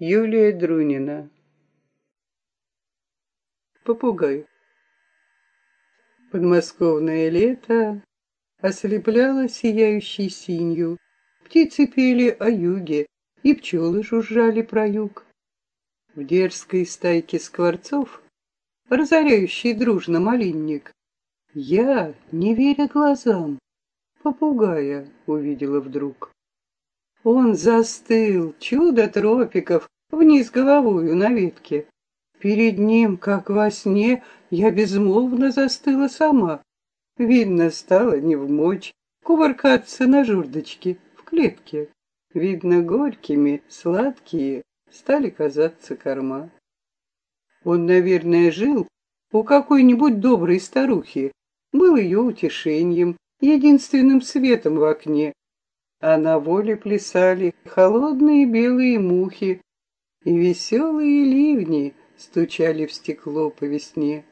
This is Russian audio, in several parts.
Юлия Друнина. Попугай. Подмосковное лето ослепляло сияющей синью. Птицы пели о юге, и пчелы жужжали про юг. В дерзкой стайке скворцов, разоряющий дружно малинник, я, не веря глазам, попугая увидела вдруг. Он застыл, чудо тропиков, вниз головою на ветке. Перед ним, как во сне, я безмолвно застыла сама. Видно, стало не в мочь кувыркаться на журдочке в клетке. Видно, горькими, сладкие стали казаться корма. Он, наверное, жил у какой-нибудь доброй старухи, был ее утешением, единственным светом в окне, а на воле плясали холодные белые мухи, и веселые ливни стучали в стекло по весне.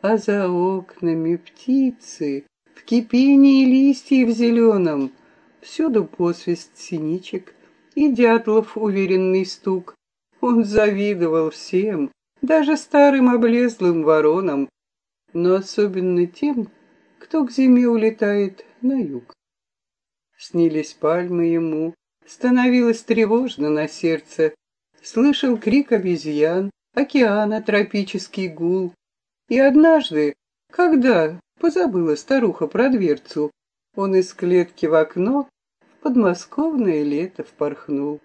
А за окнами птицы в кипении листьев зеленом, всюду посвист синичек и дятлов уверенный стук. Он завидовал всем, даже старым облезлым воронам, но особенно тем, кто к зиме улетает на юг. Снились пальмы ему, становилось тревожно на сердце. Слышал крик обезьян, океана тропический гул. И однажды, когда позабыла старуха про дверцу, он из клетки в окно в подмосковное лето впорхнул.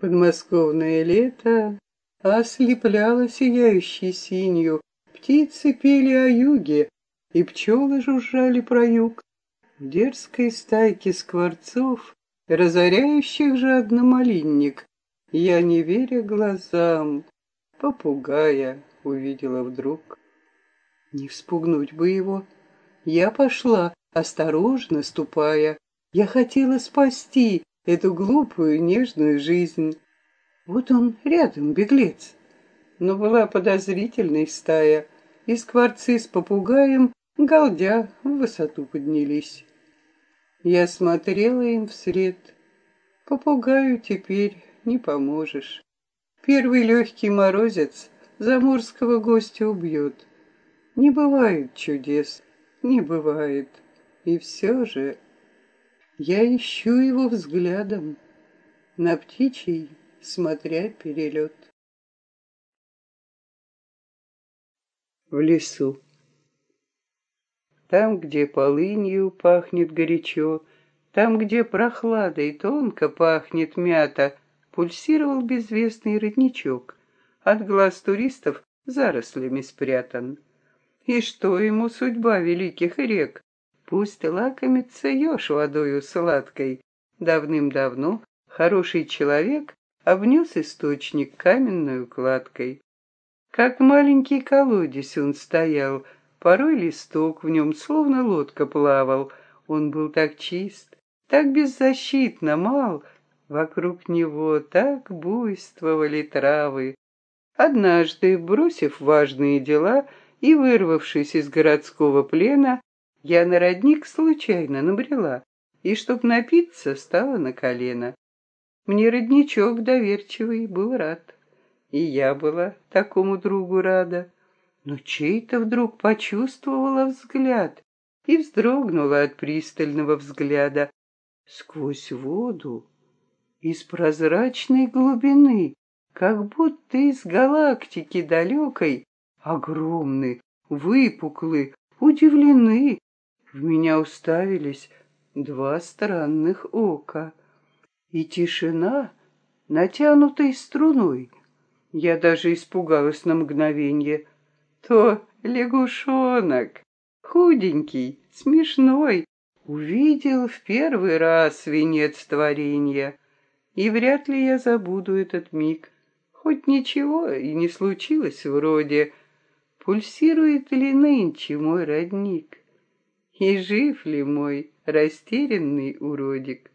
Подмосковное лето ослепляло сияющей синью, птицы пели о юге, и пчелы жужжали про юг дерзкой стайки скворцов, разоряющих жадно малинник. Я, не веря глазам, попугая увидела вдруг. Не вспугнуть бы его. Я пошла, осторожно ступая. Я хотела спасти эту глупую нежную жизнь. Вот он рядом, беглец. Но была подозрительной стая, и скворцы с попугаем, галдя, в высоту поднялись. Я смотрела им вслед. Попугаю теперь не поможешь. Первый легкий морозец заморского гостя убьет. Не бывает чудес, не бывает. И все же я ищу его взглядом, на птичий, смотря перелет. В лесу. Там, где полынью пахнет горячо, Там, где прохладой тонко пахнет мята, Пульсировал безвестный родничок, От глаз туристов зарослями спрятан. И что ему судьба великих рек? Пусть лакомится еж водою сладкой. Давным-давно хороший человек обнес источник каменную кладкой. Как маленький колодец он стоял — Порой листок в нем словно лодка плавал. Он был так чист, так беззащитно мал, Вокруг него так буйствовали травы. Однажды, бросив важные дела и вырвавшись из городского плена, я на родник случайно набрела, и, чтоб напиться, стала на колено. Мне родничок доверчивый был рад, и я была такому другу рада но чей-то вдруг почувствовала взгляд и вздрогнула от пристального взгляда. Сквозь воду, из прозрачной глубины, как будто из галактики далекой, огромны, выпуклы, удивлены, в меня уставились два странных ока. И тишина, натянутой струной. Я даже испугалась на мгновенье — то лягушонок, худенький, смешной, увидел в первый раз венец творения. И вряд ли я забуду этот миг. Хоть ничего и не случилось вроде. Пульсирует ли нынче мой родник? И жив ли мой растерянный уродик?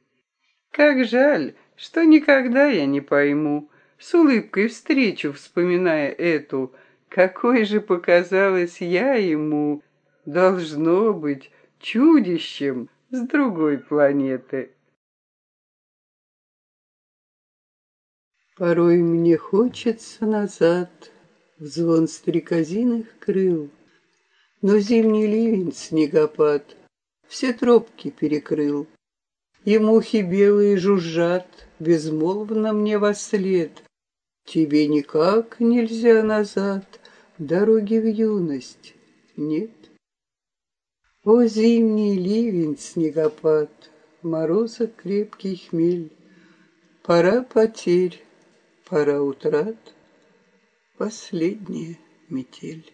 Как жаль, что никогда я не пойму, с улыбкой встречу, вспоминая эту, какой же показалась я ему, должно быть, чудищем с другой планеты. Порой мне хочется назад В звон стрекозиных крыл, Но зимний ливень, снегопад Все тропки перекрыл. И мухи белые жужжат Безмолвно мне во след. Тебе никак нельзя назад, Дороги в юность нет. О, зимний ливень, снегопад, Мороза крепкий хмель, Пора потерь, пора утрат, Последняя метель.